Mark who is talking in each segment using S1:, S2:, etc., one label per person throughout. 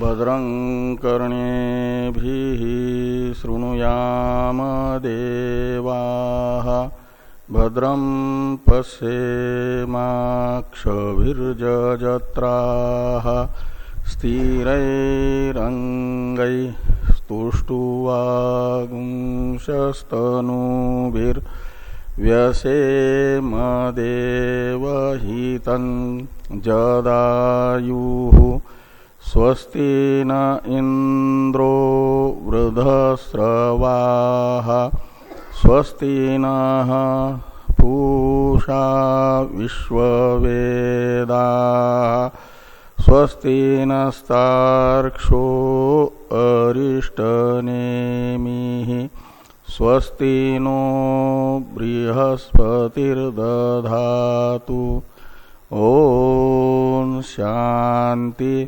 S1: भद्रं कर्णे शृणुयाम देवाः भद्रं पश्येमाक्षभिर्जत्राः स्थिरैरङ्गैस्तुष्टुवागुंशस्तनूभिर्व्यसेमदेवहितं जदायुः स्वस्ति न इंद्रो वृधस्रवाः स्वस्ति नः पूषा विश्ववेदा स्वस्ति नस्तार्क्षो अरिष्टनेमिः स्वस्ति नो बृहस्पतिर्दधातु। ॐ शान्ति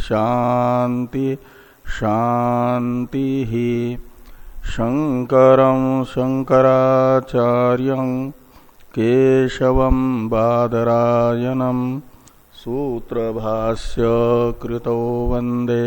S1: शांति शांति ही शंकर शंकराचार्य केशव बादरायनम सूत्र भाष्य कृतो वंदे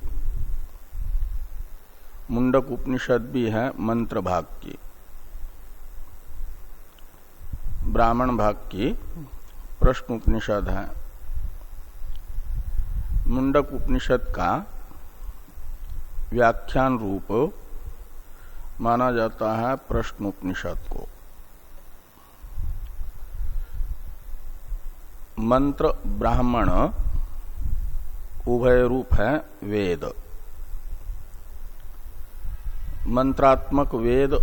S1: मुंडक उपनिषद भी है, मंत्र भाग की। ब्राह्मण भाग की प्रश्न उपनिषद है। मुंडक उपनिषद का व्याख्यान रूप माना जाता है प्रश्न उपनिषद को। मंत्र ब्राह्मण उभय रूप है, वेद। मंत्रात्मक वेद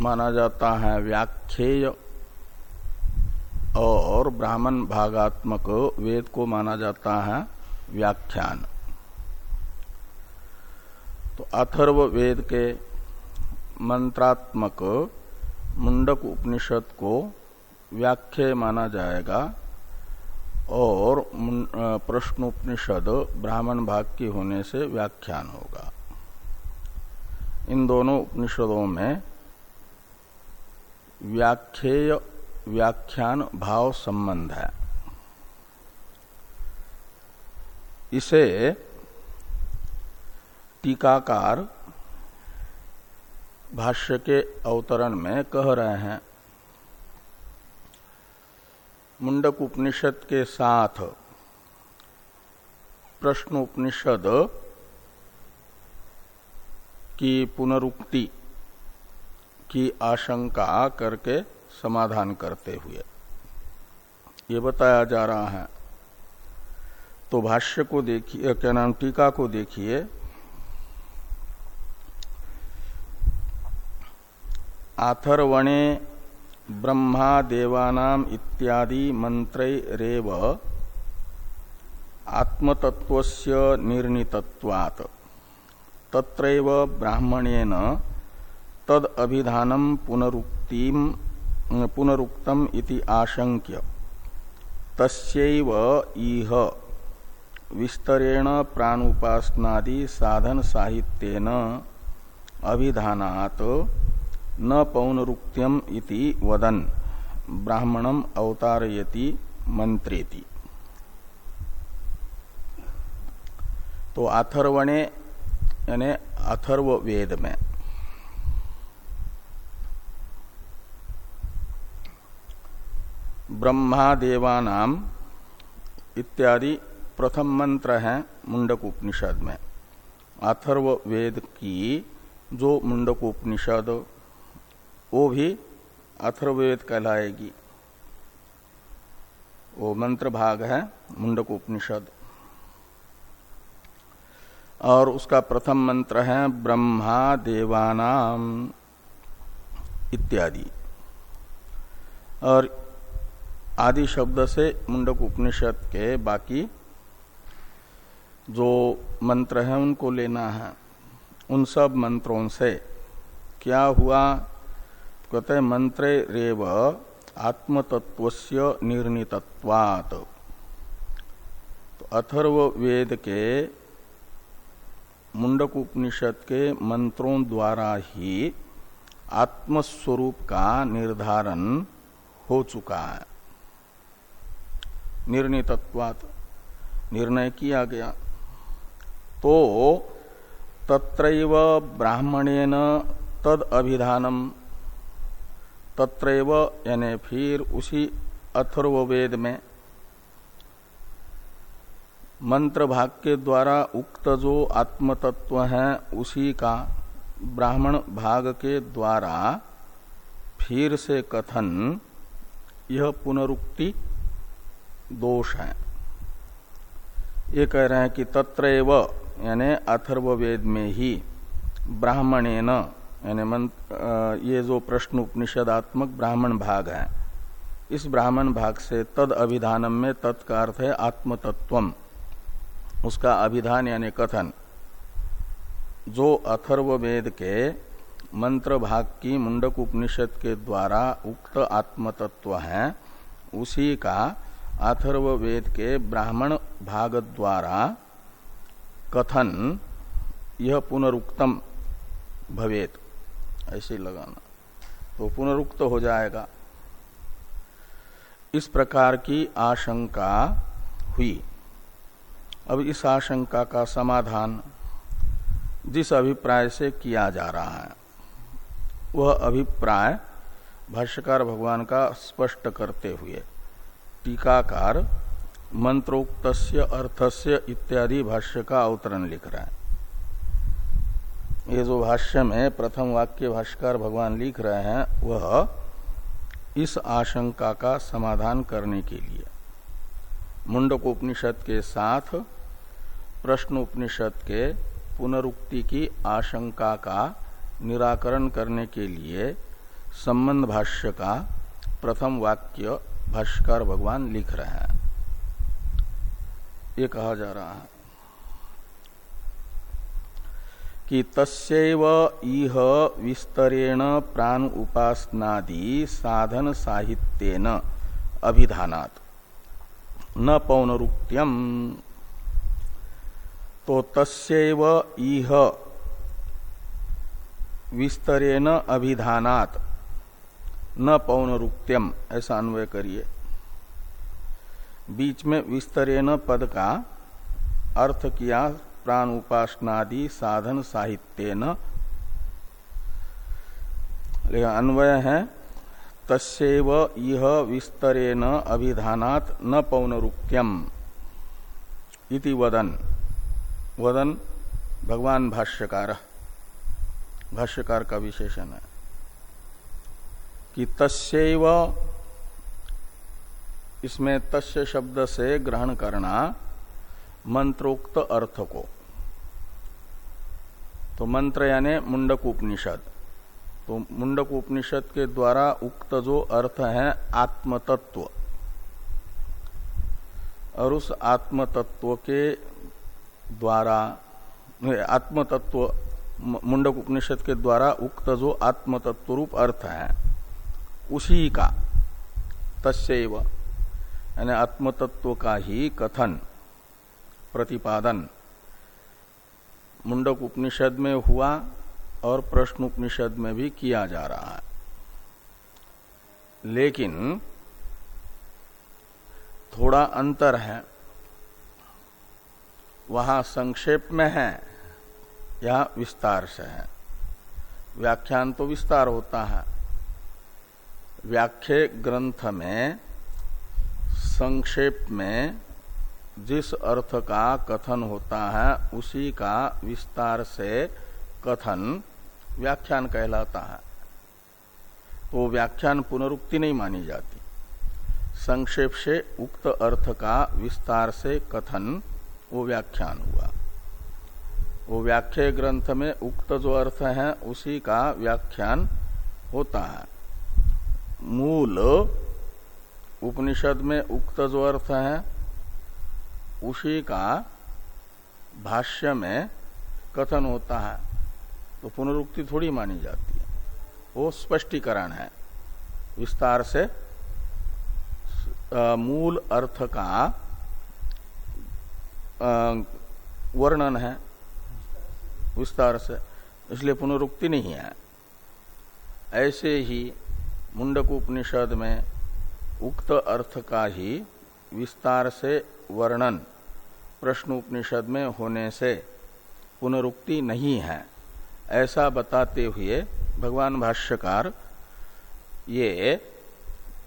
S1: माना जाता है व्याख्येय, और ब्राह्मण भागात्मक वेद को माना जाता है व्याख्यान। तो अथर्व वेद के मंत्रात्मक मुंडक उपनिषद को व्याख्य माना जाएगा, और प्रश्नोपनिषद ब्राह्मण भाग की होने से व्याख्यान होगा। इन दोनों उपनिषदों में व्याख्येय, व्याख्यान भाव संबंध है। इसे टीकाकार भाष्य के अवतरण में कह रहे हैं। मुंडक उपनिषद के साथ प्रश्न उपनिषद की पुनरुक्ति की आशंका करके समाधान करते हुए। ये बताया जा रहा है। तो भाष्य को देखिए क्या नाम, टीका को देखिए। आथर्वणे ब्रह्मा देवानाम इत्यादि मंत्रेव आत्मतत्वस्य निर्णितत्वात्। तत्रैव ब्राह्मणेन तद अभिधानम पुनरुक्तिम पुनरुक्तम इति आशंक्य तस्यैव इह, विस्तरेण प्राणुपासनादि साधन साहित्यन अभिधानात न पौनरुक्त्यम इति वदन, ब्राह्मणम अवतारयति मंत्रेति तो अथर्वणे यानी अथर्व वेद में ब्रह्मा देवानाम इत्यादि प्रथम मंत्र है मुंडक उपनिषद में अथर्व वेद की जो मुंडक उपनिषद वो भी अथर्वेद कहलाएगी। वो मंत्र भाग है मुंडक उपनिषद और उसका प्रथम मंत्र है, ब्रह्मा देवानाम, इत्यादि। और आदि शब्द से मुंडक उपनिषद के बाकी जो मंत्र है, उनको लेना है। उन सब मंत्रों से, क्या हुआ? कहते मंत्रे रेव आत्मतत्वस्य निर्णितत्वात्। तो अथर्व वेद के मुंडक उपनिषद के मंत्रों द्वारा ही आत्मस्वरूप का निर्धारण हो चुका है। निर्णितत्वात् निर्णय किया गया। तो तत्रैव ब्राह्मणेन तद अभिधानम, तत्रैव यानी फिर उसी अथर्ववेद में मंत्र भाग के द्वारा उक्त जो आत्मतत्व है, उसी का ब्राह्मण भाग के द्वारा फिर से कथन, यह पुनरुक्ति दोष है। ये कह रहे हैं कि तत्र यानी अथर्ववेद में ही ब्राह्मणेन, यानी मंत्र ये जो प्रश्न उपनिषदात्मक ब्राह्मण भाग है, इस ब्राह्मण भाग से तद अभिधानम में तत्का अर्थ है आत्मतत्वम। उसका अभिधान यानी कथन। जो अथर्व वेद के मंत्र भाग की मुंडक उपनिषद के द्वारा उक्त आत्मतत्व है, उसी का अथर्व वेद के ब्राह्मण भाग द्वारा कथन यह पुनरुक्तम भवेत। ऐसे लगाना। तो पुनरुक्त हो जाएगा। इस प्रकार की आशंका हुई। अब इस आशंका का समाधान जिस अभिप्राय से किया जा रहा है, वह अभिप्राय भाष्यकार भगवान का स्पष्ट करते हुए, टीकाकार मंत्रोक्त अर्थस्य इत्यादि भाष्य का अवतरण लिख रहा है। ये जो भाष्य में प्रथम वाक्य भाष्यकार भगवान लिख रहे हैं, वह इस आशंका का समाधान करने के लिए मुंडक उपनिषद के साथ प्रश्न उपनिषद के पुनरुक्ति की आशंका का निराकरण करने के लिए संबंध भाष्य का प्रथम वाक्य भाष्कर भगवान लिख रहे हैं। ये कहा जा रहा है कि तस्व इह विस्तरेण प्राण उपासनादि साधन साहित्यन अभिधानात। न पौनरुक्त्यम। तो तस्व इह विस्तरेण अभिधानात। न पौनरुक्त्यम, ऐसा अन्वय करिए। बीच में विस्तरेण पद का अर्थ किया प्राण उपासनादि साधन साहित्य न अन्वय है तस्व यह विस्तरेण अभिधानात न पौनरुक्त्यम इति वदन। वदन भगवान भाष्यकार। भाष्यकार का विशेषण है। कि तस्व इसमें तस्य शब्द से ग्रहण करना मंत्रोक्त अर्थ को। तो मंत्र यानी मुंडक उपनिषद। तो मुंडक उपनिषद के द्वारा उक्त जो अर्थ है, आत्मतत्व। और उस आत्मतत्व के द्वारा आत्मतत्व मुंडक उपनिषद के द्वारा उक्त जो आत्मतत्व रूप अर्थ है, उसी का तस्व यानी आत्मतत्व का ही कथन, प्रतिपादन, मुंडक उपनिषद में हुआ और प्रश्न उपनिषद में भी किया जा रहा है। लेकिन थोड़ा अंतर है। वहाँ संक्षेप में है, या विस्तार से है। व्याख्यान तो विस्तार होता है। व्याख्य ग्रंथ में, संक्षेप में जिस अर्थ का कथन होता है, उसी का विस्तार से कथन व्याख्यान कहलाता है। तो व्याख्यान पुनरुक्ति नहीं मानी जाती। संक्षेप से उक्त अर्थ का विस्तार से कथन वो व्याख्यान हुआ। वो व्याख्या ग्रंथ में उक्त जो अर्थ है, उसी का व्याख्यान होता है। मूल उपनिषद में उक्त जो अर्थ है, उसी का भाष्य में कथन होता है। तो पुनरुक्ति थोड़ी मानी जाती है। वो स्पष्टीकरण है। विस्तार से आ, मूल अर्थ का वर्णन है। विस्तार से इसलिए पुनरुक्ति नहीं है। ऐसे ही मुंडक उपनिषद में उक्त अर्थ का ही विस्तार से वर्णन प्रश्न उपनिषद में होने से पुनरुक्ति नहीं है। ऐसा बताते हुए भगवान भाष्यकार ये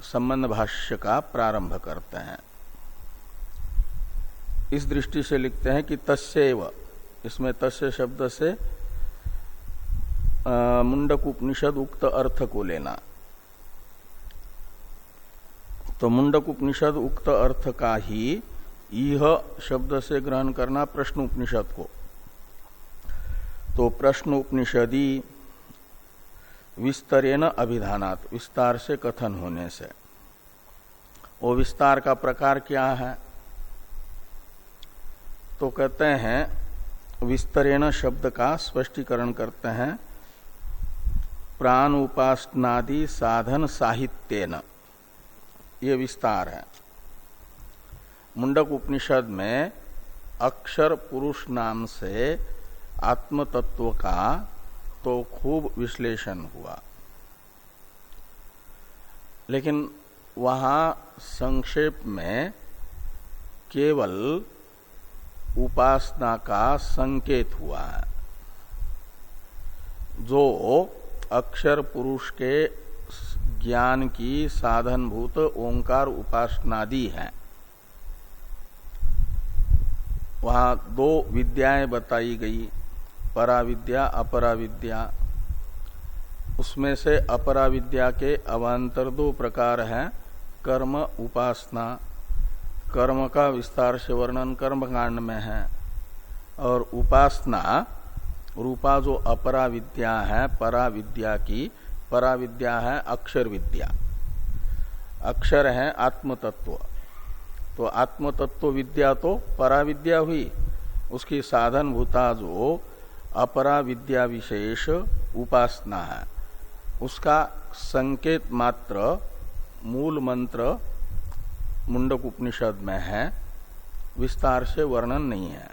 S1: संबंध भाष्य का प्रारंभ करते हैं। इस दृष्टि से लिखते हैं कि तस्व इसमें तस्य शब्द से मुंडक उपनिषद उक्त अर्थ को लेना। तो मुंडक उपनिषद उक्त अर्थ का ही यह शब्द से ग्रहण करना प्रश्न उपनिषद को। तो प्रश्न उपनिषदी विस्तरेण अभिधानात, विस्तार से कथन होने से। वो विस्तार का प्रकार क्या है? तो कहते हैं, विस्तरेण शब्द का स्पष्टीकरण करते हैं प्राण उपासनादि साधन साहित्यन। ये विस्तार है। मुंडक उपनिषद में अक्षर पुरुष नाम से आत्म तत्व का तो खूब विश्लेषण हुआ। लेकिन वहाँ संक्षेप में केवल उपासना का संकेत हुआ है, जो अक्षर पुरुष के ज्ञान की साधनभूत ओंकार उपासनादि है। वहाँ दो विद्याएँ बताई गई। परा विद्या अपरा विद्या उसमें से अपरा विद्या के अवान्तर दो प्रकार हैं, कर्म, उपासना। कर्म का विस्तार से वर्णन कर्म कांड में है। और उपासना, रूपा जो अपरा विद्या है परा विद्या की परा विद्या है अक्षर विद्या अक्षर है आत्मतत्व। तो आत्मतत्व विद्या तो परा विद्या हुई, उसकी साधन भूता जो अपरा विद्या विशेष उपासना। है उसका संकेत मात्र मूल मंत्र मुंडक उपनिषद में है, विस्तार से वर्णन नहीं है।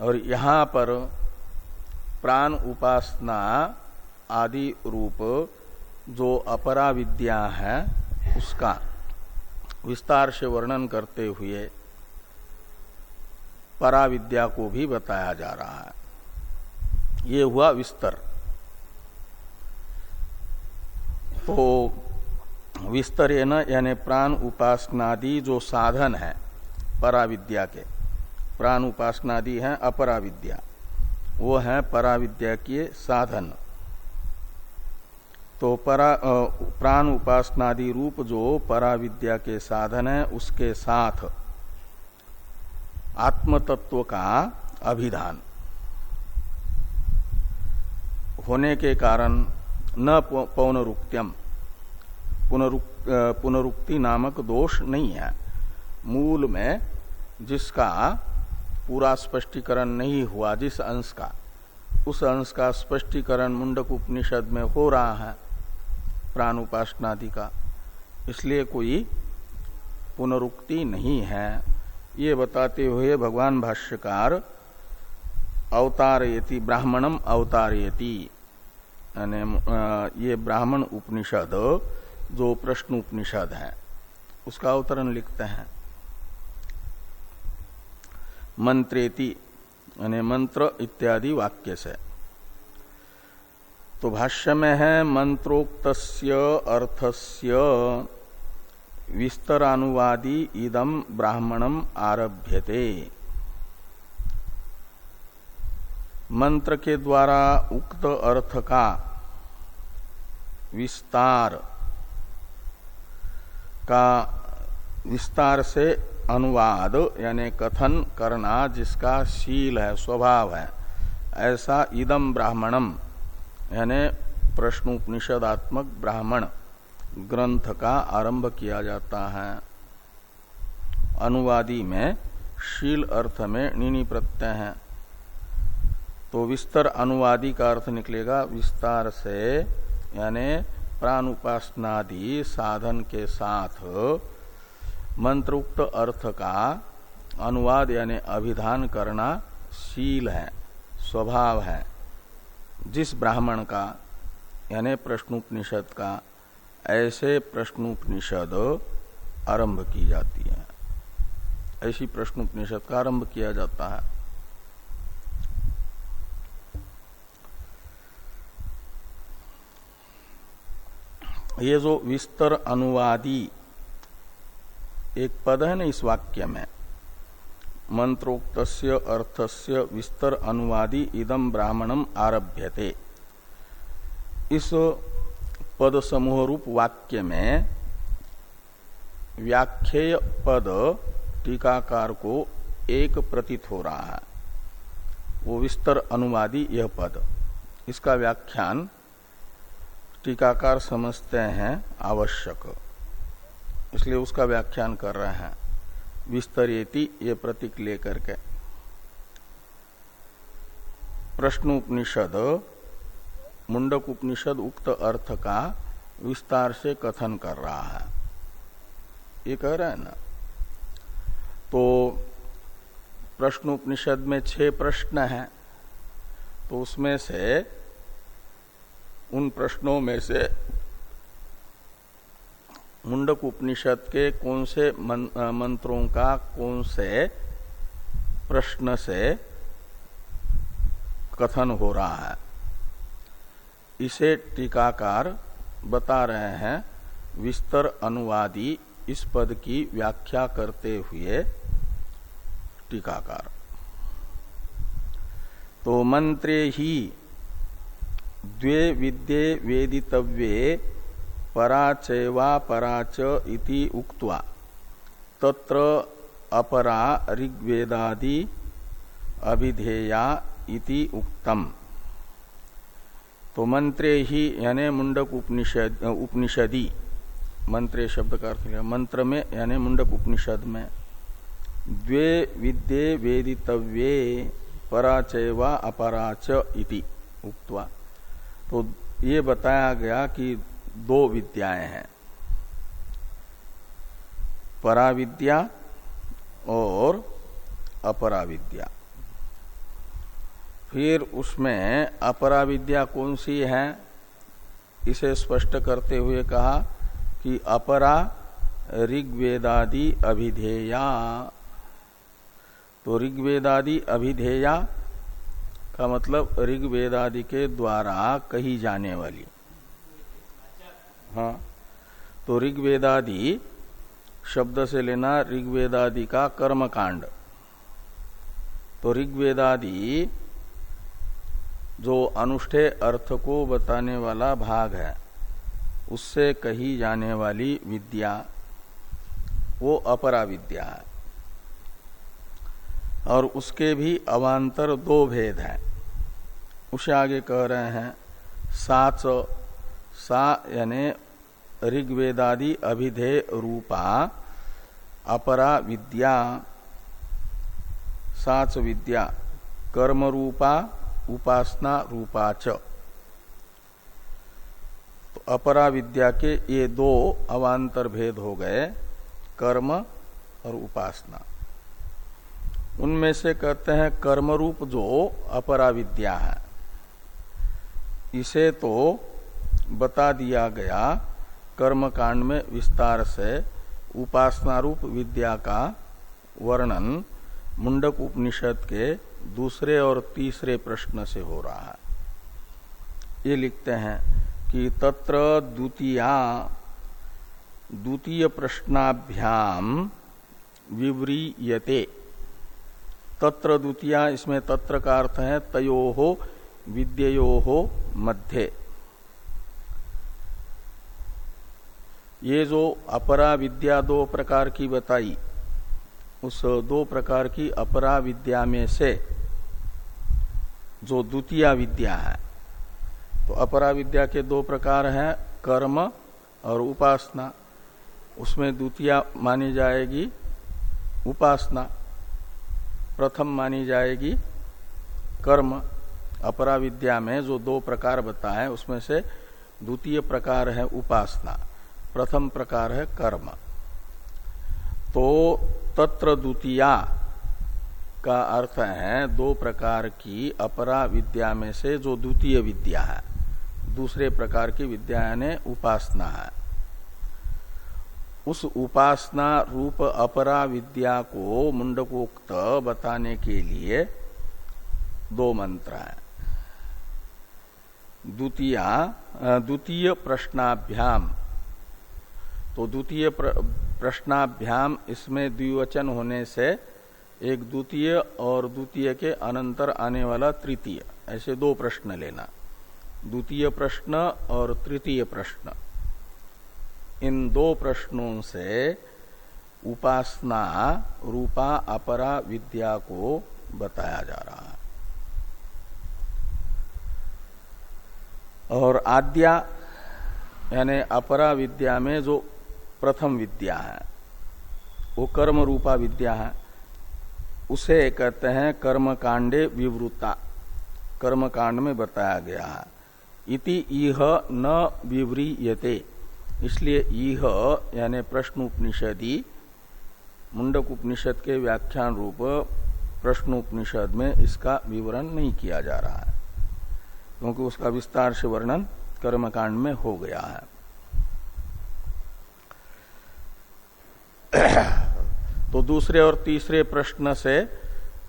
S1: और यहाँ पर प्राण उपासना आदि रूप जो अपरा विद्या है, उसका विस्तार से वर्णन करते हुए परा विद्या को भी बताया जा रहा है। ये हुआ विस्तर। तो विस्तर यानी प्राण उपासनादि जो साधन है, पराविद्या के। प्राण उपासनादि है अपराविद्या। वो है पराविद्या के साधन। तो परा प्राण उपासनादि रूप जो पराविद्या के साधन है, उसके साथ आत्मतत्व का अभिधान। होने के कारण न पौनरुक्त्यम। पुनरुक्ति नामक दोष नहीं है। मूल में जिसका पूरा स्पष्टीकरण नहीं हुआ, जिस अंश का, उस अंश का स्पष्टीकरण मुंडक उपनिषद में हो रहा है प्राण उपासनादि का। इसलिए कोई पुनरुक्ति नहीं है। ये बताते हुए भगवान भाष्यकार, अवतारयति ब्राह्मणम अवतारयति। ये ब्राह्मण उपनिषद, जो प्रश्न उपनिषद है, उसका अवतरण लिखते हैं। मंत्रेति, यानी मंत्र इत्यादि वाक्य से। तो भाष्य में है मंत्रोक्त अर्थस्य विस्तरानुवादी इदम ब्राह्मणम आरभ्यते। मंत्र के द्वारा उक्त अर्थ का विस्तार का विस्तार से अनुवाद, यानी कथन करना जिसका शील है, स्वभाव है, ऐसा इदम ब्राह्मणम यानी प्रश्नोपनिषदात्मक ब्राह्मण ग्रंथ का आरंभ किया जाता है। अनुवादी में शील अर्थ में निनी प्रत्यय है। तो विस्तर अनुवादी का अर्थ निकलेगा विस्तार से, यानी प्राण उपासनादि साधन के साथ मंत्रोक्त अर्थ का अनुवाद यानी अभिधान करना शील है, स्वभाव है। जिस ब्राह्मण का, यानी प्रश्नोपनिषद का, ऐसे प्रश्नोपनिषद आरंभ की जाती है। ऐसी प्रश्नोपनिषद का आरंभ किया जाता है। ये जो विस्तर अनुवादी एक पद है ना इस वाक्य में मंत्रोक्त अर्थस्य विस्तर अनुवादी इदम ब्राह्मणम आरभ्यते। इस पद समूह रूप वाक्य में व्याख्येय पद टीकाकार को एक प्रतीत हो रहा है। वो विस्तर अनुवादी यह पद। इसका व्याख्यान टीकाकार समझते हैं आवश्यक। इसलिए उसका व्याख्यान कर रहे हैं। विस्तरेति ये प्रतीक लेकर के। प्रश्नोपनिषद। मुंडक उपनिषद उक्त अर्थ का विस्तार से कथन कर रहा है। ये कह रहे है ना? तो प्रश्नोपनिषद में छह प्रश्न हैं। तो उसमें से उन प्रश्नों में से मुंडक उपनिषद के कौन से मन, मंत्रों का कौन से प्रश्न से कथन हो रहा है। इसे टीकाकार बता रहे हैं विस्तर अनुवादी इस पद की व्याख्या करते हुए टीकाकार। तो मंत्रे ही द्वे विद्ये वेदितव्ये पराचैवा पराच इति उक्त्वा। तत्र अपरा ऋग्वेदादि अभिधेया इति उक्तम। तो मंत्रे ही यानी मुंडक उपनिषद उपनिषदी। मंत्रे शब्द का अर्थ मंत्र में यानी मुंडक उपनिषद में द्वे विद्ये वेदितव्ये पराचैवा अपराच इति उक्त्वा। तो ये बताया गया कि दो विद्याएँ हैं। पराविद्या और अपराविद्या। फिर उसमें अपराविद्या कौन सी है? इसे स्पष्ट करते हुए कहा कि अपरा ऋग्वेदादि अभिधेया। तो ऋग्वेदादि अभिधेया का मतलब ऋग्वेदादि के द्वारा कही जाने वाली। हाँ तो ऋग्वेदादि शब्द से लेना ऋग्वेदादि का कर्म कांड तो ऋग्वेदादि जो अनुष्ठे अर्थ को बताने वाला भाग है, उससे कही जाने वाली विद्या, वो अपरा विद्या है। और उसके भी अवान्तर दो भेद हैं। उसे आगे कह रहे हैं साच सा यानी ऋग्वेदादि अभिधेय रूपा, अपरा विद्या साच विद्या, कर्म रूपा, उपासना रूपा च। तो अपरा विद्या के ये दो अवान्तर भेद हो गए, कर्म और उपासना। उनमें से कहते हैं कर्म रूप जो अपरा विद्या है। इसे तो बता दिया गया कर्म कांड में विस्तार से उपासना रूप विद्या का वर्णन मुंडक उपनिषद के दूसरे और तीसरे प्रश्न से हो रहा है। ये लिखते हैं कि तत्र द्वितीया द्वितीय प्रश्नाभ्याम विव्रीयते। तत्र द्वितीय, इसमें तत्र का अर्थ है तयो हो विद्यो हो मध्य। ये जो अपरा विद्या दो प्रकार की बताई, उस दो प्रकार की अपरा विद्या में से जो द्वितीय विद्या है तो अपरा विद्या के दो प्रकार हैं, कर्म और उपासना। उसमें द्वितीय मानी जाएगी उपासना, प्रथम मानी जाएगी कर्म अपरा विद्या में जो दो प्रकार बताए, उसमें से द्वितीय प्रकार है उपासना, प्रथम प्रकार है कर्म। तो तत्र द्वितीया का अर्थ है दो प्रकार की अपरा विद्या में से जो द्वितीय विद्या है, दूसरे प्रकार की विद्या यानी उपासना है। उस उपासना रूप अपरा विद्या को मुंडकोक्त बताने के लिए दो मंत्र हैं। द्वितीय द्वितीय प्रश्नाभ्याम। तो द्वितीय प्रश्नाभ्याम इसमें द्विवचन होने से एक द्वितीय और द्वितीय के अनंतर आने वाला तृतीय। ऐसे दो प्रश्न लेना। द्वितीय प्रश्न और तृतीय प्रश्न। इन दो प्रश्नों से उपासना रूपा अपरा विद्या को बताया जा रहा है। और आद्या, यानी अपरा विद्या में जो प्रथम विद्या है, वो कर्म रूपा विद्या है। उसे कहते हैं कर्म कांडे विवृता। कर्म कांड में बताया गया है। इति इह न विव्रीयते। इसलिए इह, यानी प्रश्न उपनिषदि मुंडक उपनिषद के व्याख्यान रूप प्रश्न उपनिषद में इसका विवरण नहीं किया जा रहा है। क्योंकि उसका विस्तार से वर्णन कर्मकांड में हो गया है। तो दूसरे और तीसरे प्रश्न से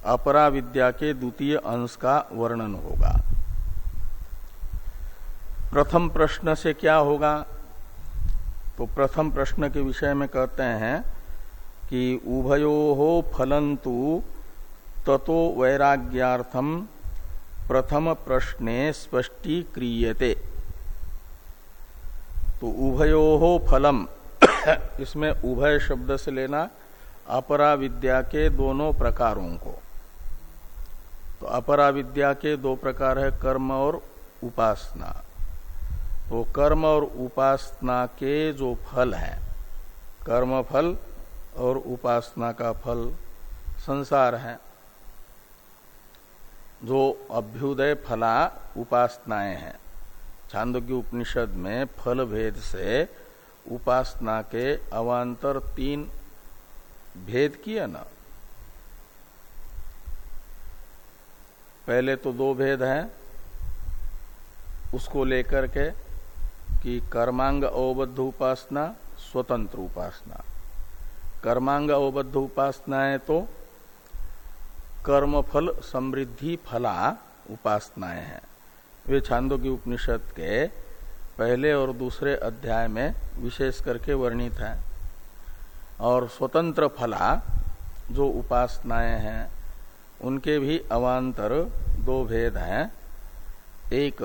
S1: अपरा विद्या के द्वितीय अंश का वर्णन होगा। प्रथम प्रश्न से क्या होगा? तो प्रथम प्रश्न के विषय में कहते हैं कि उभयो हो फलंतु ततो वैराग्यार्थम प्रथम प्रश्ने स्पष्टीक्रियते। तो उभयो हो फलम। इसमें उभय शब्द से लेना अपरा विद्या के दोनों प्रकारों को। तो अपरा विद्या के दो प्रकार है, कर्म और उपासना। तो कर्म और उपासना के जो फल है, कर्म फल और उपासना का फल, संसार है। जो अभ्युदय फला उपासनाएँ हैं। छांदोग्य उपनिषद में फल भेद से उपासना के अवान्तर तीन भेद किया ना। पहले तो दो भेद हैं, उसको लेकर के कि कर्मांग अवबद्ध उपासना, स्वतंत्र उपासना। कर्मांग अवबद्ध उपासनाएँ तो कर्मफल समृद्धि फला उपासनाएँ हैं। वे छांदो की उपनिषद के पहले और दूसरे अध्याय में विशेष करके वर्णित है। और स्वतंत्र फला जो उपासनाएँ हैं, उनके भी अवान्तर दो भेद हैं। एक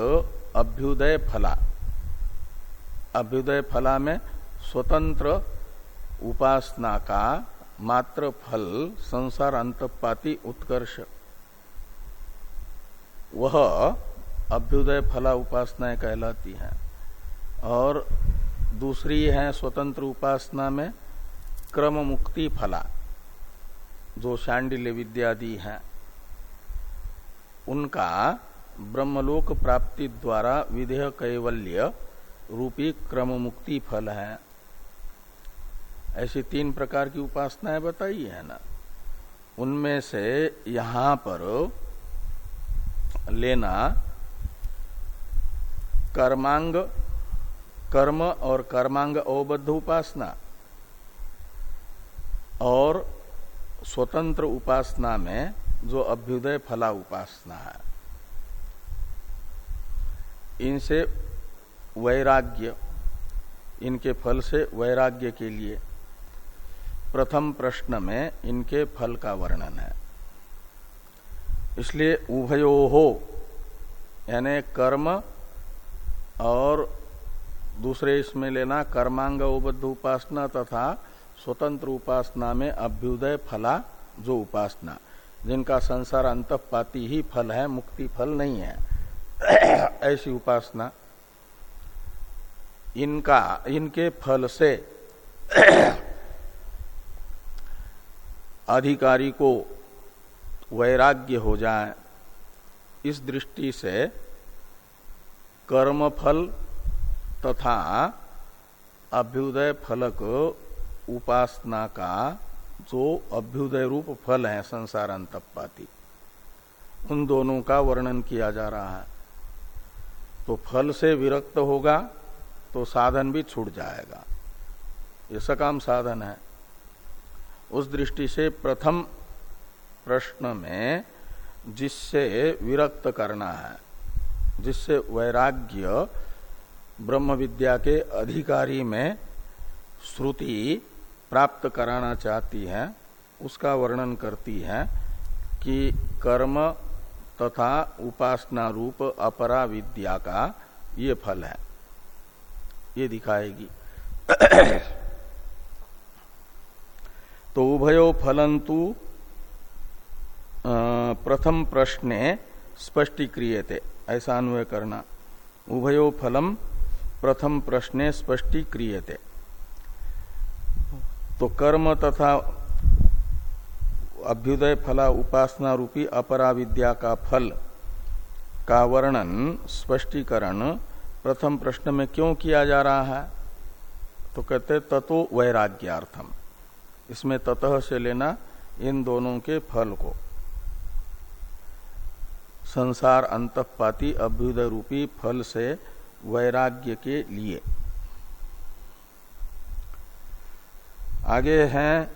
S1: अभ्युदय फला। अभ्युदय फला में स्वतंत्र उपासना का मात्र फल संसार अंतपाती उत्कर्ष। वह अभ्युदय फला उपासनाएँ कहलाती हैं और दूसरी है स्वतंत्र उपासना में क्रम मुक्ति फला, जो शांडिल्य विद्यादि है। उनका ब्रह्मलोक प्राप्ति द्वारा विधेय कैवल्य रूपी क्रम मुक्ति फल है। ऐसी तीन प्रकार की उपासनाएँ बताई है ना। उनमें से यहाँ पर लेना कर्मांग, कर्म और कर्मांग अवबद्ध उपासना और स्वतंत्र उपासना में जो अभ्युदय फला उपासना है। इनसे वैराग्य, इनके फल से वैराग्य के लिए प्रथम प्रश्न में इनके फल का वर्णन है। इसलिए उभयो हो यानी कर्म और दूसरे इसमें लेना कर्मांग उपबद्ध उपासना तथा स्वतंत्र उपासना में अभ्युदय फला जो उपासना, जिनका संसार अंतपाती ही फल है, मुक्ति फल नहीं है। ऐसी उपासना, इनका, इनके फल से अधिकारी को वैराग्य हो जाए, इस दृष्टि से कर्म फल तथा अभ्युदय फलक उपासना का जो अभ्युदय रूप फल है संसार अंतपाती उन दोनों का वर्णन किया जा रहा है। तो फल से विरक्त होगा तो साधन भी छूट जाएगा। ये सकाम साधन है। उस दृष्टि से प्रथम प्रश्न में जिससे विरक्त करना है, जिससे वैराग्य ब्रह्म विद्या के अधिकारी में श्रुति प्राप्त कराना चाहती है, उसका वर्णन करती है कि कर्म तथा उपासना रूप अपरा विद्या का ये फल है। ये दिखाएगी। तो उभयो फलंतु प्रथम प्रश्ने स्पष्टीक्रियते। ऐसा अन्वय करना। उभयो फलम, प्रथम प्रश्ने स्पष्टीक्रियते। तो कर्म तथा अभ्युदय फला उपासना रूपी अपरा विद्या का फल का वर्णन, स्पष्टीकरण प्रथम प्रश्न में क्यों किया जा रहा है? तो कहते ततो वैराग्यार्थम। इसमें ततः से लेना इन दोनों के फल को। संसार अंतपाती अभ्युदय रूपी फल से वैराग्य के लिए। आगे हैं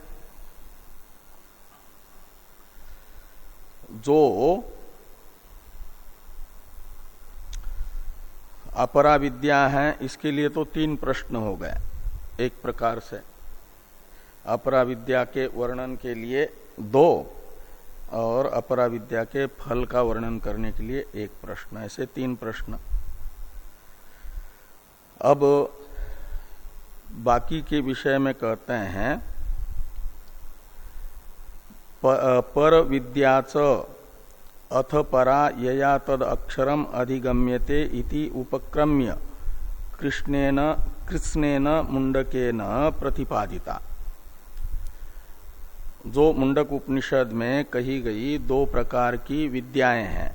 S1: जो अपरा विद्या है, इसके लिए तो तीन प्रश्न हो गए एक प्रकार से। अपरा विद्या के वर्णन के लिए दो और अपरा विद्या के फल का वर्णन करने के लिए एक प्रश्न, ऐसे तीन प्रश्न। अब बाकी के विषय में कहते हैं पर विद्याच अथ परा यया तद अक्षरम अधिगम्यते इति उपक्रम्य। कृष्णेन कृष्णेन मुंडकेन प्रतिपादिता। जो मुंडक उपनिषद में कही गई दो प्रकार की विद्याएँ हैं,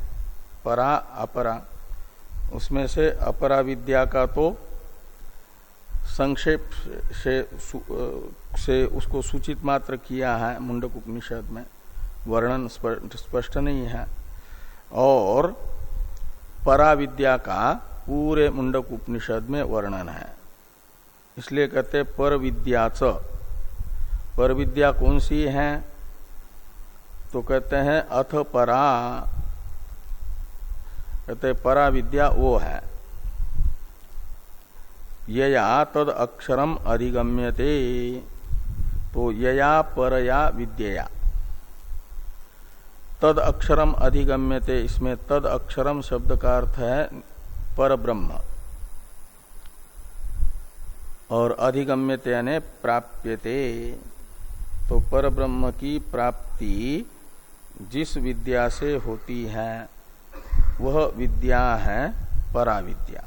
S1: परा, अपरा। उसमें से अपरा विद्या का तो संक्षेप से से उसको सूचित मात्र किया है मुंडक उपनिषद में। वर्णन स्पष्ट नहीं है। और परा विद्या का पूरे मुंडक उपनिषद में वर्णन है। इसलिए कहते पर विद्या पर विद्या कौन सी है? तो कहते हैं, अथ परा। कहते, परा विद्या वो है। यया तद अक्षरम अधिगम्यते। तो यया, परया विद्या तद अक्षरम अधिगम्यते। इसमें तद अक्षरम शब्द का अर्थ है पर ब्रह्म और अधिगम्यते यानी प्राप्यते। तो पर ब्रह्म की प्राप्ति जिस विद्या से होती है, वह विद्या है पराविद्या।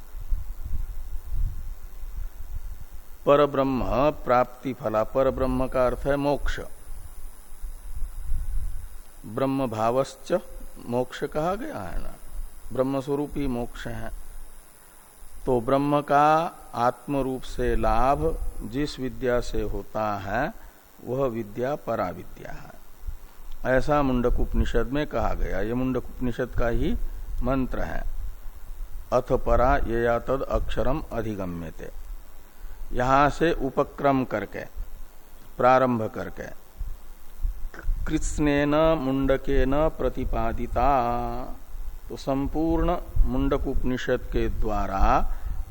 S1: पर ब्रह्म प्राप्ति फला। पर ब्रह्म का अर्थ है मोक्ष। ब्रह्म भावश्च मोक्ष कहा गया है ना? ब्रह्म स्वरूप ही मोक्ष है। तो ब्रह्म का आत्म रूप से लाभ जिस विद्या से होता है वह विद्या परा विद्या है। ऐसा मुंडक उपनिषद में कहा गया। ये मुंडक उपनिषद का ही मंत्र है। अथ परा ये या तद अक्षरम अधिगम्यते। यहाँ से उपक्रम करके, प्रारंभ करके कृष्णेन मुंडकेन प्रतिपादिता। तो संपूर्ण मुंडक उपनिषद के द्वारा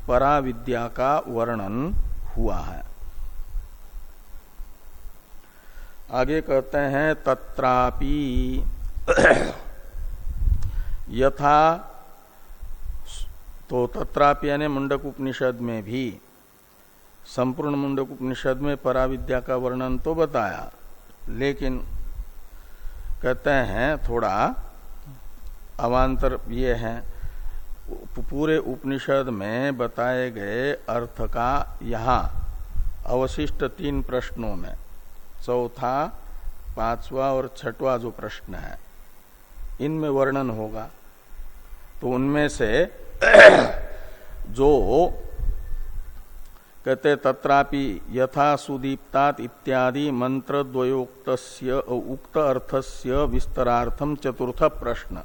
S1: परा विद्या का वर्णन हुआ है। आगे कहते हैं, तत्रापि। यथा तो तत्रापि यानी मुंडक उपनिषद में भी, संपूर्ण मुंडक उपनिषद में पराविद्या का वर्णन तो बताया, लेकिन कहते हैं थोड़ा अवान्तर ये है पूरे उपनिषद में बताए गए अर्थ का यहाँ अवशिष्ट तीन प्रश्नों में। चौथा, पांचवा और छठवा जो प्रश्न है, इनमें वर्णन होगा। तो उनमें से जो कहते तत्रापि यथा सुदीप्तात इत्यादि मंत्र द्वयोक्त उक्त अर्थस्य विस्तरार्थम चतुर्थ प्रश्न।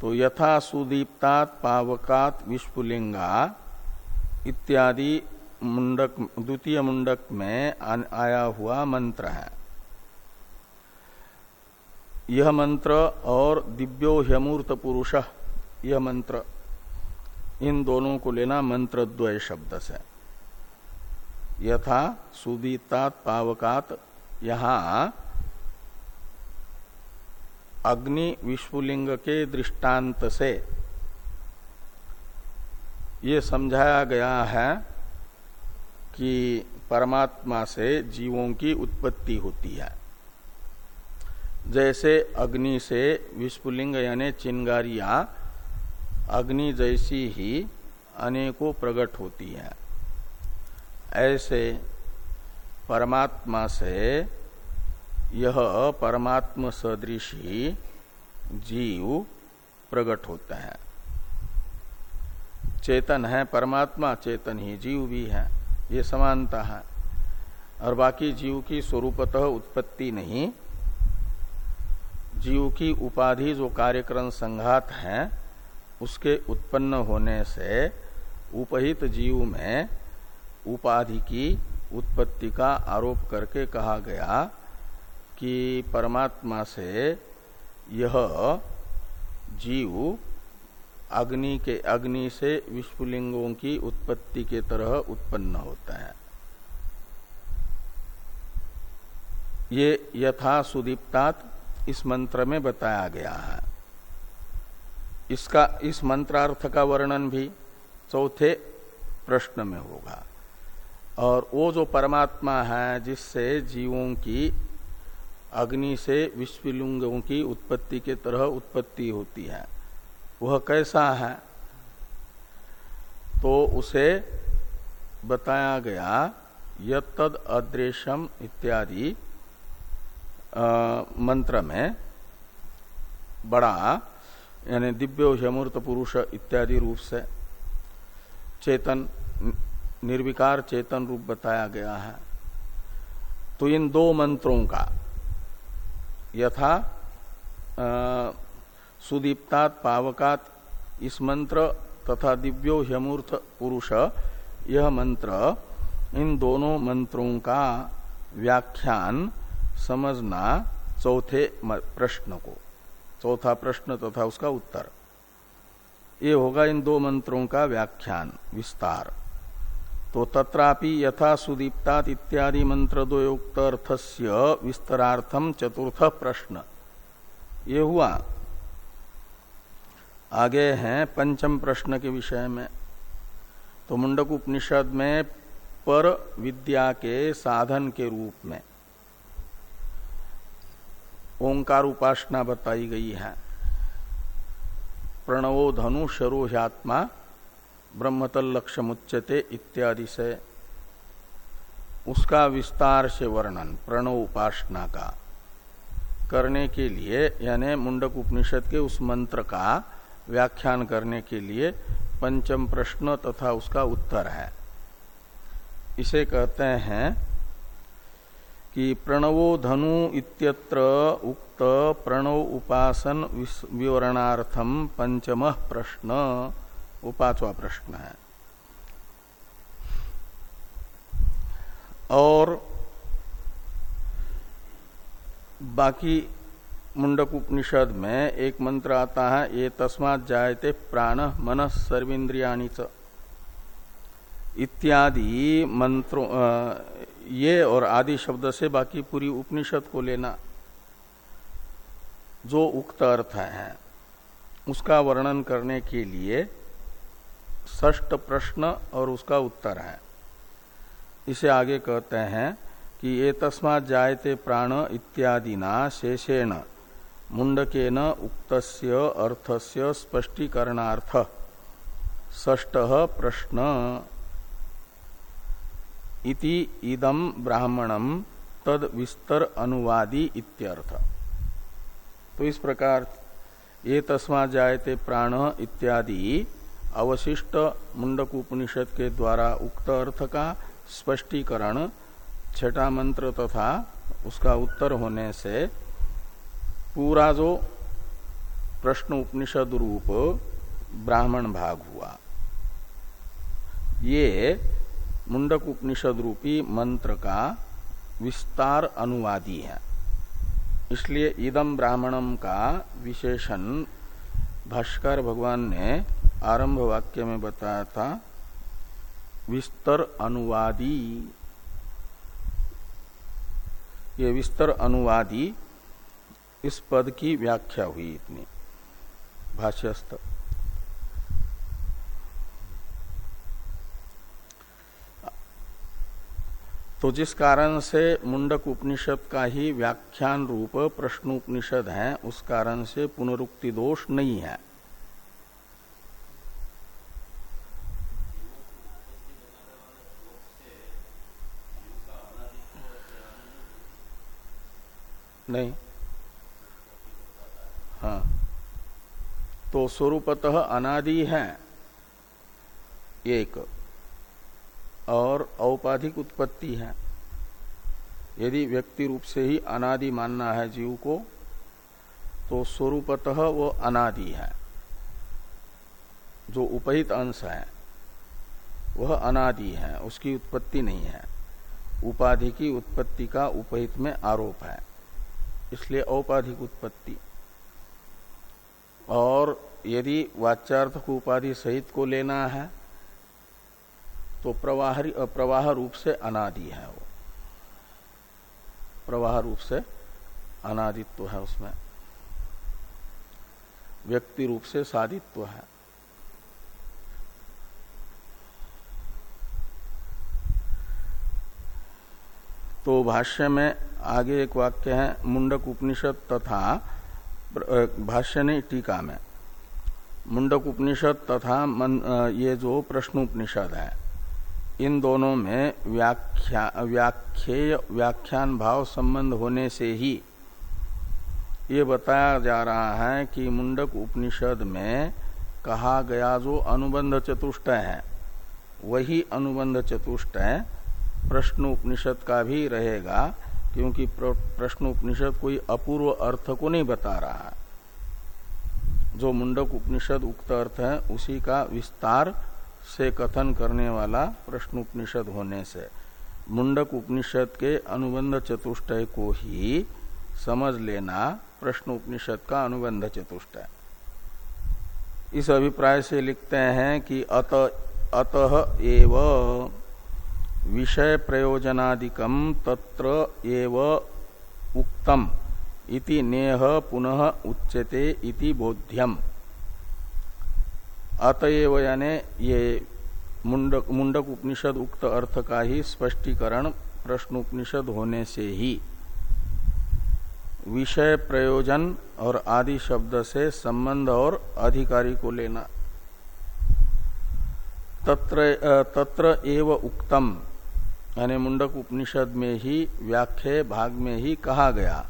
S1: तो यथा सुदीप्तात, पावकात विस्फुलिंगा इत्यादि मुंडक, द्वितीय मुंडक में आया हुआ मंत्र है। यह मंत्र और दिव्यो ह्यमूर्त पुरुष, यह मंत्र, इन दोनों को लेना मंत्र द्वय शब्द से। यथा सुदीतात पावकात, यहाँ अग्नि विश्वलिंग के दृष्टांत से ये समझाया गया है कि परमात्मा से जीवों की उत्पत्ति होती है। जैसे अग्नि से विस्फुलिंग यानी चिंगारियाँ, अग्नि जैसी ही अनेकों प्रकट होती है। ऐसे परमात्मा से यह परमात्म सदृश ही जीव प्रकट होता है। चेतन है, परमात्मा चेतन ही जीव भी है। ये समानता है। और बाकी जीव की स्वरूपतः उत्पत्ति नहीं। जीव की उपाधि जो कार्यक्रम संघात है, उसके उत्पन्न होने से उपहित जीव में उपाधि की उत्पत्ति का आरोप करके कहा गया कि परमात्मा से यह जीव अग्नि के, अग्नि से विश्वलिंगों की उत्पत्ति के तरह उत्पन्न होता है। ये यथा सुदीप्तात इस मंत्र में बताया गया है। इसका, इस मंत्रार्थ का वर्णन भी चौथे प्रश्न में होगा। और वो जो परमात्मा है, जिससे जीवों की अग्नि से विश्वलिंगों की उत्पत्ति के तरह उत्पत्ति होती है वह कैसा है? तो उसे बताया गया यद अदृश्यम इत्यादि मंत्र में, बड़ा, यानी दिव्य हमूर्त पुरुष इत्यादि रूप से, चेतन, निर्विकार चेतन रूप बताया गया है। तो इन दो मंत्रों का, यथा सुदीप्तात, पावकात, इस मंत्र तथा दिव्यो ह्यमूर्त पुरुष, यह मंत्र इन दोनों मंत्रों का व्याख्यान समझना चौथे प्रश्न को। चौथा प्रश्न तथा उसका उत्तर। ये होगा इन दो मंत्रों का व्याख्यान, विस्तार। तो तत्रापि यथा सुदीप्तात इत्यादि मंत्र दोयोक्त अर्थस्य विस्तरार्थम चतुर्थ प्रश्न। ये हुआ आगे हैं पंचम प्रश्न के विषय में। तो मुंडक उपनिषद में पर विद्या के साधन के रूप में। ओंकार उपासना बताई गई है। प्रणवो धनु शरोह्यात्मा ब्रह्मतल लक्ष्य मुच्यते इत्यादि से। उसका विस्तार से वर्णन प्रणव उपासना का करने के लिए यानी मुंडक उपनिषद के उस मंत्र का व्याख्यान करने के लिए पंचम प्रश्न तथा उसका उत्तर है। इसे कहते हैं कि प्रणवो धनु इत्यत्र उक्त प्रणव उपासन विवरणार्थम पंचम प्रश्न वो पांचवा प्रश्न है। और बाकी मुंडक उपनिषद में एक मंत्र आता है, ये तस्मात जायते प्राण मन सर्वेन्द्रिया इत्यादि मंत्रों ये और आदि शब्द से बाकी पूरी उपनिषद को लेना जो उक्त अर्थ है, उसका वर्णन करने के लिए ष्ट प्रश्न और उसका उत्तर है। इसे आगे कहते हैं कि ये तस्मा जायते प्राण इत्यादि न शेषेण मुंडकेन उक्तस्य अर्थस्य स्पष्टीकरणार्थ। ष्ट प्रश्न। इति इदम ब्राह्मणम तद विस्तर अनुवादी इत्यर्थ। तो इस प्रकार ये तस्मा जायते प्राण इत्यादि अवशिष्ट मुंडक उपनिषद के द्वारा उक्त अर्थ का स्पष्टीकरण, छठा मंत्र तथा उसका उत्तर होने से पूरा जो प्रश्न उपनिषद रूप ब्राह्मण भाग हुआ। ये मुंडक उपनिषद रूपी मंत्र का विस्तार अनुवादी है। इसलिए इदम ब्राह्मणम का विशेषण भाष्कर भगवान ने आरंभ वाक्य में बताया था, विस्तर अनुवादी। ये विस्तर अनुवादी इस पद की व्याख्या हुई इतनी। भाष्यस्त तो जिस कारण से मुंडक उपनिषद का ही व्याख्यान रूप प्रश्न उपनिषद है, उस कारण से पुनरुक्ति दोष नहीं है। नहीं। हाँ। तो स्वरूपतः अनादि है। एक। और औपाधिक उत्पत्ति है। यदि व्यक्ति रूप से ही अनादि मानना है जीव को तो स्वरूपतः वो अनादि है। जो उपहित अंश है, वह अनादि है, उसकी उत्पत्ति नहीं है। उपाधि की उत्पत्ति का उपहित में आरोप है। इसलिए औपाधिक उत्पत्ति। और यदि वाच्यार्थ उपाधि सहित को लेना है तो प्रवाह प्रवाह रूप से अनादि है वो। प्रवाह रूप से अनादित्व है उसमें। व्यक्ति रूप से सादित्व है। तो भाष्य में आगे एक वाक्य है, मुंडक उपनिषद तथा भाष्य ने टीका में। मुंडक उपनिषद तथा मन, ये जो प्रश्न उपनिषद है इन दोनों में व्याख्या व्याख्येय व्याख्यान भाव संबंध होने से ही ये बताया जा रहा है कि मुंडक उपनिषद में कहा गया जो अनुबंध चतुष्ट है वही अनुबंध चतुष्ट प्रश्न उपनिषद का भी रहेगा क्योंकि प्रश्न उपनिषद कोई अपूर्व अर्थ को नहीं बता रहा है। जो मुंडक उपनिषद उक्त अर्थ है, उसी का विस्तार से कथन करने वाला प्रश्न उपनिषद होने से। मुंडक उपनिषद के अनुबंध चतुष्टय को ही समझ लेना प्रश्न उपनिषद का अनुबंध चतुष्टय इस अभिप्राय से लिखते हैं कि अत, अतः एव विषय प्रयोजनादिकम तत्र एव उक्तम इति नेह पुनः उच्यते इति बोध्यम। अतएव यानी ये मुंडक मुंडक उपनिषद उक्त अर्थ का ही स्पष्टीकरण प्रश्न उपनिषद होने से ही विषय प्रयोजन और आदि शब्द से संबंध और अधिकारी को लेना। तत्र तत्र एव उक्तम। यानी मुंडक उपनिषद में ही व्याख्या भाग में ही कहा गया।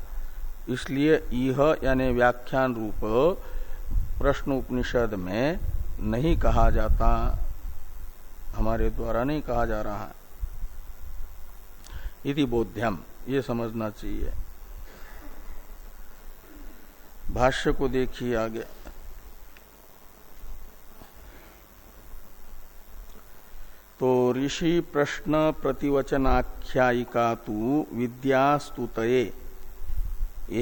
S1: इसलिए यह यानी व्याख्यान रूप प्रश्न उपनिषद में नहीं कहा जाता, हमारे द्वारा नहीं कहा जा रहा। यदि बोध्यम, ये समझना चाहिए। भाष्य को देखिए आगे। तो ऋषि प्रश्न प्रतिवचनाख्यायिका तो विद्यास्तुतये।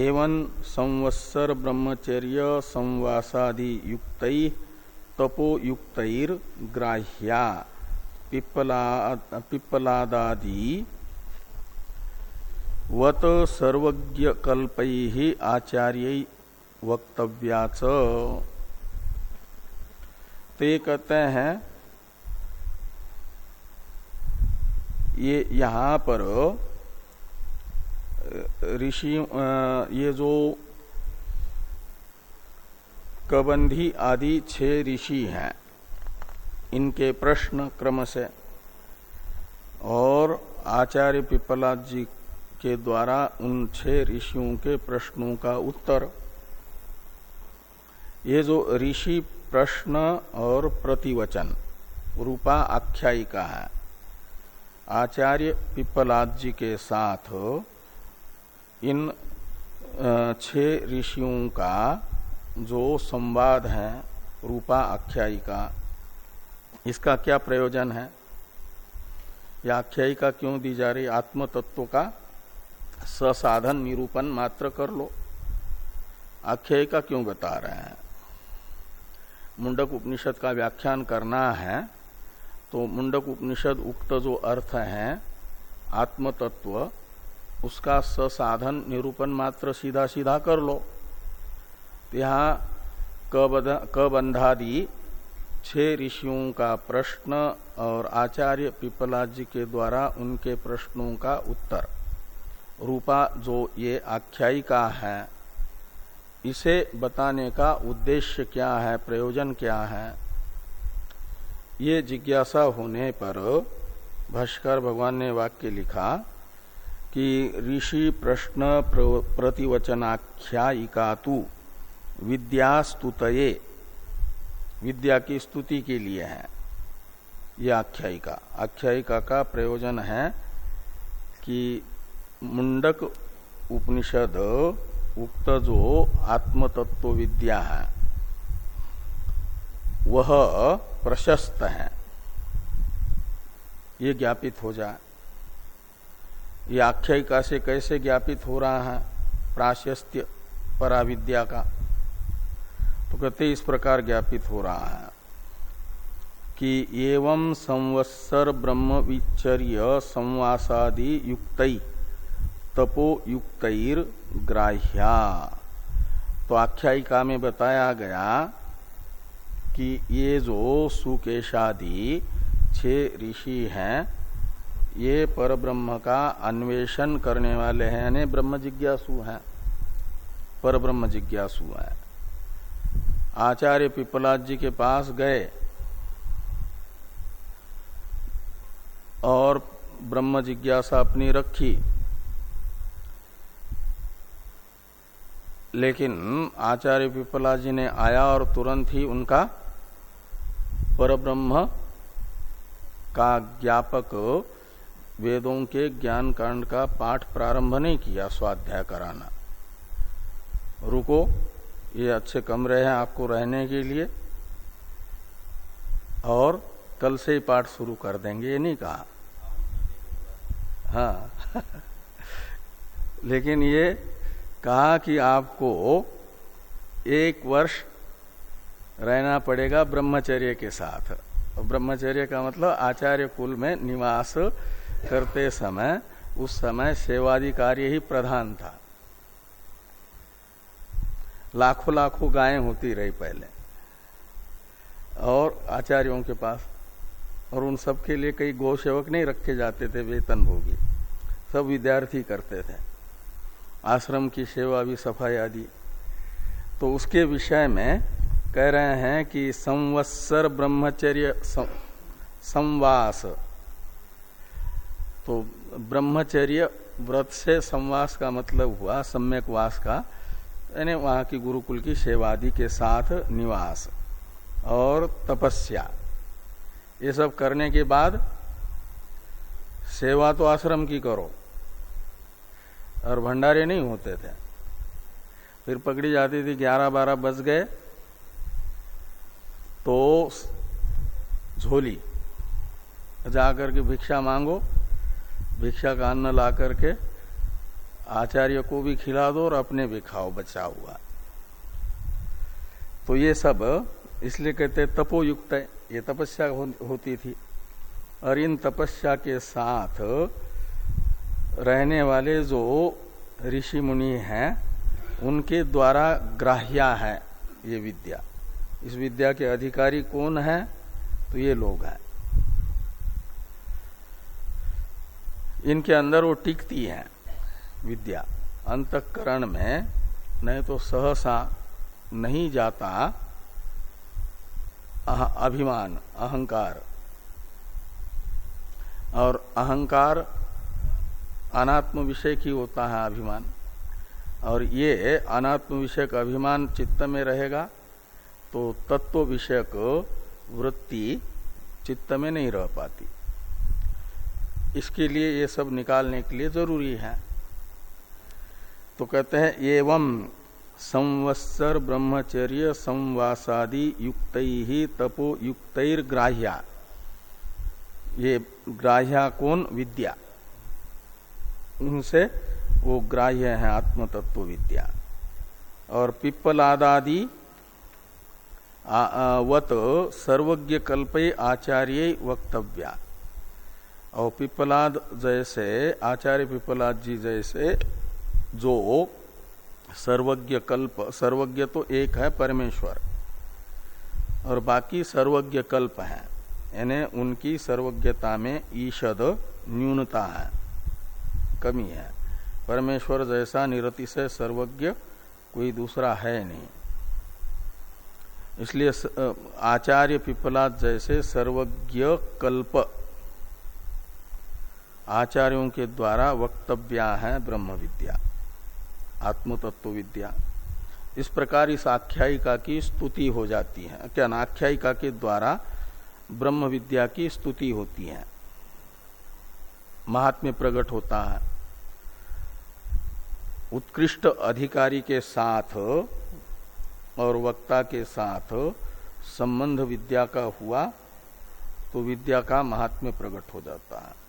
S1: एवं संवत्सर ब्रह्मचर्य संवासादि युक्त तपोयुक्त ग्राह्या पिप्पला वत सर्वज्ञ कल्पै आचार्य वक्तव्याच तो कहते हैं ये यहाँ पर ऋषि ये जो कबंधी आदि छह ऋषि हैं, इनके प्रश्न क्रम से, और आचार्य पिपला जी के द्वारा उन छह ऋषियों के प्रश्नों का उत्तर। ये जो ऋषि प्रश्न और प्रतिवचन, रूपा आख्यायिका है आचार्य पिपलाद जी के साथ इन छह ऋषियों का जो संवाद है, रूपा आख्यायिका इसका क्या प्रयोजन है? या आख्यायिका क्यों दी जा रही? आत्म तत्व का ससाधन निरूपण मात्र कर लो। आख्यायिका क्यों बता रहे हैं? मुंडक उपनिषद का व्याख्यान करना है। तो मुंडक उपनिषद उक्त जो अर्थ है आत्म तत्व उसका ससाधन निरूपण मात्र सीधा सीधा कर लो। यहाँ कबंधादि छह ऋषियों का प्रश्न और आचार्य पिपला जी के द्वारा उनके प्रश्नों का उत्तर। रूपा जो ये आख्यायिका है, इसे बताने का उद्देश्य क्या है, प्रयोजन क्या है? ये जिज्ञासा होने पर भाष्कर भगवान ने वाक्य लिखा कि ऋषि प्रश्न प्रतिवचनाख्यायिका तू विद्यास्तुतये। विद्या की स्तुति के लिए है यह आख्यायिका। आख्यायिका का प्रयोजन है कि मुंडक उपनिषद उक्त जो आत्मतत्व विद्या है, वह प्रशस्त है। ये ज्ञापित हो जाए ये आख्यायिका से कैसे ज्ञापित हो रहा है? प्राशस्त्य पराविद्या का। तो कहते इस प्रकार ज्ञापित हो रहा है कि एवं संवत्सर ब्रह्म विचर्य संवासादि युक्त, तपो युक्त ग्राह्या तो आख्यायिका में बताया गया कि ये जो सुकेशादि छह ऋषि हैं, ये पर ब्रह्म का अन्वेषण करने वाले हैं, यानी ब्रह्म जिज्ञासु हैं। पर ब्रह्म जिज्ञासु हैं। आचार्य पिपलाद जी के पास गए और ब्रह्म जिज्ञासा अपनी रखी। लेकिन आचार्य पिपला जी ने आया और तुरंत ही उनका परब्रह्म का ज्ञापक वेदों के ज्ञान कांड का पाठ प्रारंभ नहीं किया, स्वाध्याय कराना। रुको, ये अच्छे कमरे हैं आपको रहने के लिए। और कल से ही पाठ शुरू कर देंगे, ये नहीं कहा। हाँ। लेकिन ये कहा कि आपको एक वर्ष रहना पड़ेगा ब्रह्मचर्य के साथ। ब्रह्मचर्य का मतलब आचार्य कुल में निवास करते समय, उस समय सेवादि कार्य ही प्रधान था। लाखों लाखों गायें होती रही पहले। और आचार्यों के पास, और उन सब के लिए कई गौ सेवक नहीं रखे जाते थे, वेतन भोगी। सब विद्यार्थी करते थे। आश्रम की सेवा भी, सफ़ाई आदि। तो उसके विषय में कह रहे हैं कि संवत्सर ब्रह्मचर्य संवास। तो ब्रह्मचर्य व्रत से संवास का मतलब हुआ, सम्यक वास का, यानी वहाँ की गुरुकुल की सेवादि के साथ निवास और तपस्या। ये सब करने के बाद सेवा तो आश्रम की करो, और भंडारे नहीं होते थे। फिर पकड़ी जाती थी, ग्यारह बारह बज गए तो झोली। जाकर के भिक्षा मांगो भिक्षा का अन्न ला करके आचार्य को भी खिला दो और अपने भी खाओ बचा हुआ। तो ये सब इसलिए कहते तपोयुक्त है। ये तपस्या हो, होती थी। और इन तपस्या के साथ रहने वाले जो ऋषि मुनि हैं उनके द्वारा ग्राह्या है ये विद्या। इस विद्या के अधिकारी कौन है? तो ये लोग हैं। इनके अंदर वो टिकती है, विद्या। अंतकरण में नहीं तो सहसा नहीं जाता अभिमान, अहंकार। और अहंकार अनात्म विषय की होता है अभिमान। और ये अनात्म विषय का अभिमान चित्त में रहेगा तो तत्व विषयक वृत्ति चित्त में नहीं रह पाती। इसके लिए ये सब निकालने के लिए ज़रूरी है। तो कहते हैं, एवं संवत्सर ब्रह्मचर्य संवासादि युक्त ही तपो युक्तर्ग्राह्या। ये ग्राह्या कौन? विद्या। उनसे वो ग्राह्य है आत्म तत्व विद्या और पिप्पलादादि वत सर्वज्ञ कल्पे आचार्य वक्तव्या। और पिपलाद जैसे आचार्य पिपलाद जी जैसे जो सर्वज्ञ कल्प, सर्वज्ञ तो एक है परमेश्वर, और बाकी सर्वज्ञ कल्प है। यानी उनकी सर्वज्ञता में ईषद न्यूनता है, कमी है। परमेश्वर जैसा निरति से सर्वज्ञ कोई दूसरा है नहीं। इसलिए आचार्य पिपलाद जैसे सर्वज्ञ कल्प आचार्यों के द्वारा वक्तव्या है ब्रह्म विद्या आत्म तत्व विद्या इस प्रकार इस आख्यायिका की स्तुति हो जाती है, क्या आख्यायिका के द्वारा ब्रह्म विद्या की स्तुति होती है। महात्म्य प्रकट होता है। उत्कृष्ट अधिकारी के साथ और वक्ता के साथ संबंध विद्या का हुआ तो विद्या का महात्म्य प्रकट हो जाता है।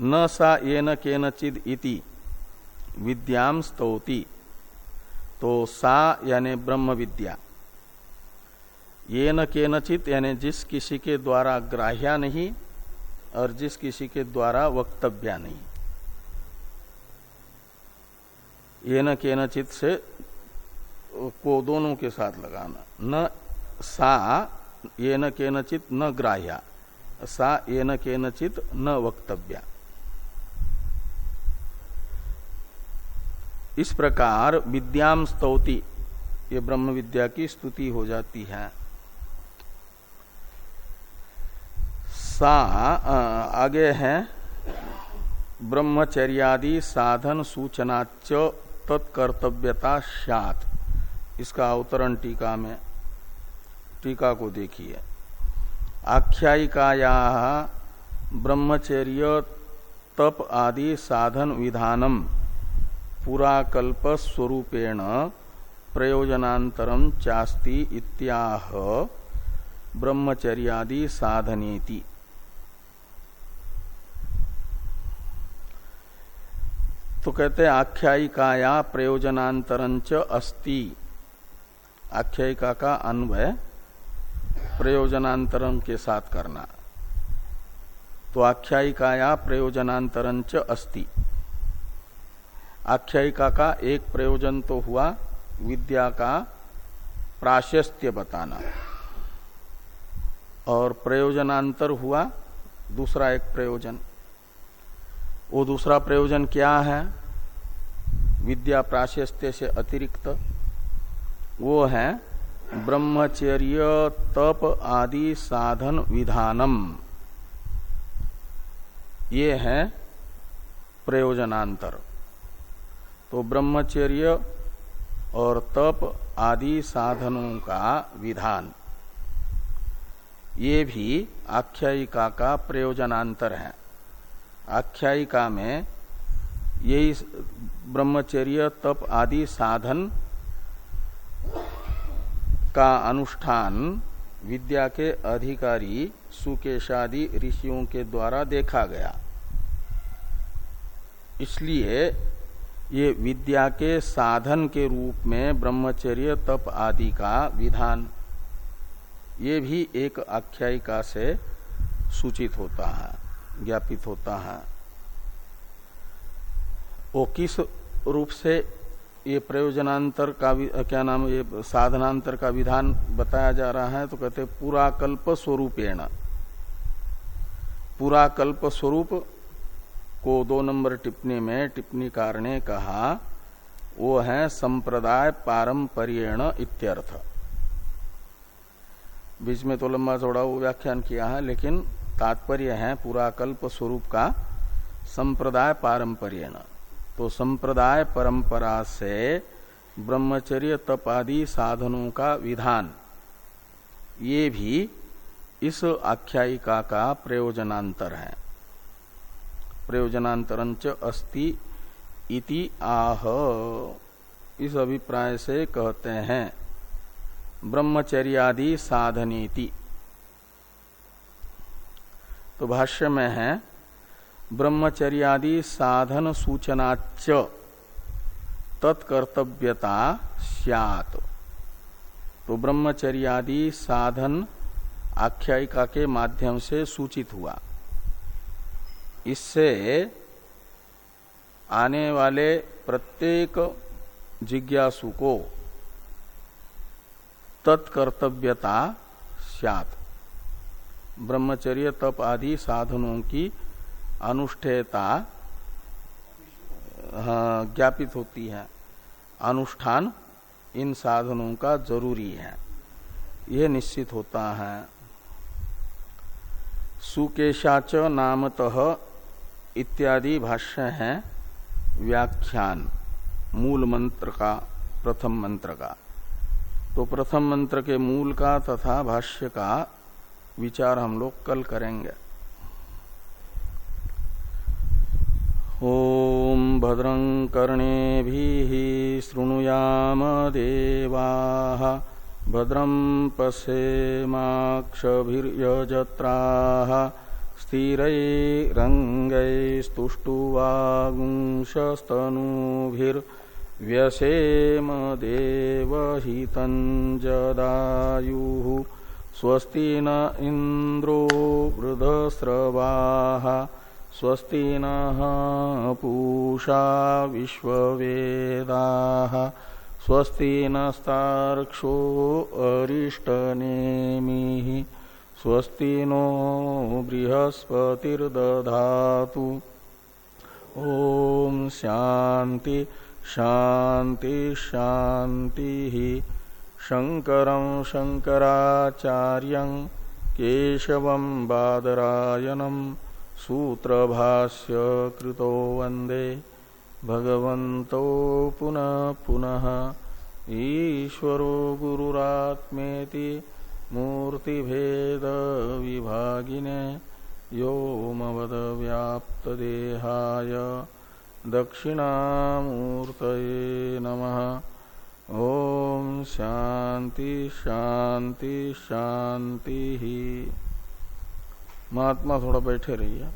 S1: न सा ये न केनचिद इति विद्याम स्तौति। तो सा यानी ब्रह्म विद्या, ये न केनचित यानी जिस किसी के द्वारा ग्राह्या नहीं और जिस किसी के द्वारा वक्तव्या नहीं। ये न केनचित से को दोनों के साथ लगाना। न सा ये न केनचित न चित न ग्राह्या। सा ये न केनचित न वक्तव्या। इस प्रकार विद्याम स्तौति, ये ब्रह्म विद्या की स्तुति हो जाती है। सा आगे है। ब्रह्मचर्यादि साधन सूचनाच तत्कर्तव्यता सात इसका अवतरण टीका में, टीका को देखिए। आख्यायिकाया ब्रह्मचर्य तप आदि साधन विधानम पुराकल्प स्वरूपेण प्रयोजनांतरम चास्ति इत्याह ब्रह्मचर्यादि साधनेति। तो कहते हैं, आख्यायिकाया प्रयोजनांतरंच अस्ति। आख्यायिका का अन्वय प्रयोजनांतरम के साथ करना। तो आख्यायिकाया प्रयोजनांतरंच अस्ति। आख्यायिका का एक प्रयोजन तो हुआ, विद्या का प्राशस्त्य बताना। और प्रयोजनांतर हुआ, दूसरा एक प्रयोजन। वो दूसरा प्रयोजन क्या है? विद्या प्राशस्त्य से अतिरिक्त, वो है ब्रह्मचर्य, तप आदि साधन विधानम। ये है प्रयोजनांतर। तो ब्रह्मचर्य और तप आदि साधनों का विधान। ये भी आख्यायिका का प्रयोजनांतर है। आख्यायिका में यही ब्रह्मचर्य, तप आदि साधन का अनुष्ठान विद्या के अधिकारी सुकेशादि ऋषियों के द्वारा देखा गया। इसलिए ये विद्या के साधन के रूप में ब्रह्मचर्य, तप आदि का विधान, ये भी एक आख्यायिका से सूचित होता है, ज्ञापित होता है। वो किस रूप से ये प्रयोजनांतर का क्या नाम ये साधनांतर का विधान बताया जा रहा है तो कहते पुराकल्प स्वरूपेण। पुराकल्प स्वरूप को दो नंबर टिप्पणी में टिप्पणीकार ने कहा, वो है संप्रदाय पारंपरियण इत्यर्थ। बीच में तो लंबा चौड़ा वो व्याख्यान किया है, लेकिन तात्पर्य है पुराकल्प स्वरूप का संप्रदाय पारंपरियण। तो संप्रदाय परंपरा से ब्रह्मचर्य तप आदि साधनों का विधान। ये भी इस आख्यायिका का प्रयोजनांतर है। प्रयोजनांतरंच अस्ति इति आह। इस अभिप्राय से कहते हैं, ब्रह्मचर्यादि साधनीति। तो भाष्य में है ब्रह्मचर्यादि साधन सूचनाच तत्कर्तव्यता सियात। तो ब्रह्मचर्यादि साधन आख्यायिका के माध्यम से सूचित हुआ। इससे आने वाले प्रत्येक जिज्ञासु को तत्कर्तव्यता स्यात। ब्रह्मचर्य, तप आदि साधनों की अनुष्ठेयता ज्ञापित होती है। अनुष्ठान इन साधनों का ज़रूरी है। यह निश्चित होता है। सुकेशाच नामतः इत्यादि भाष्य है। व्याख्यान, मूल मंत्र का, प्रथम मंत्र का। तो प्रथम मंत्र के मूल का तथा भाष्य का विचार हम लोग कल करेंगे। ओम भद्रं कर्णे शृणुयाम देवा। भद्रं पश्येमाक्षभिर्यजत्राः। स्थिरैरङ्गैस्तुष्टुवागुंशस्तनूभिर्व्यसेम देवहितं जदायुः स्वस्ति न इन्द्रो वृधस्रवाः। स्वस्ति नः पूषा विश्ववेदाः स्वस्ति नस्तार्क्षो अरिष्टनेमिः स्वस्ति नो बृहस्पतिर्दधातु। ॐ शान्ति शान्ति, शान्तिः। शङ्करं शङ्कराचार्यं केशवं बादरायणम् सूत्रभाष्य कृतो वंदे। भगवन्तो पुनः पुनः। ईश्वरो गुरुरात्मेति मूर्तिभेदविभागिने व्योमवदव्याप्तदेहाय दक्षिणामूर्तये नमः। ॐ शान्ति शान्ति, शान्तिः। महात्मा थोड़ा बैठे रहिए।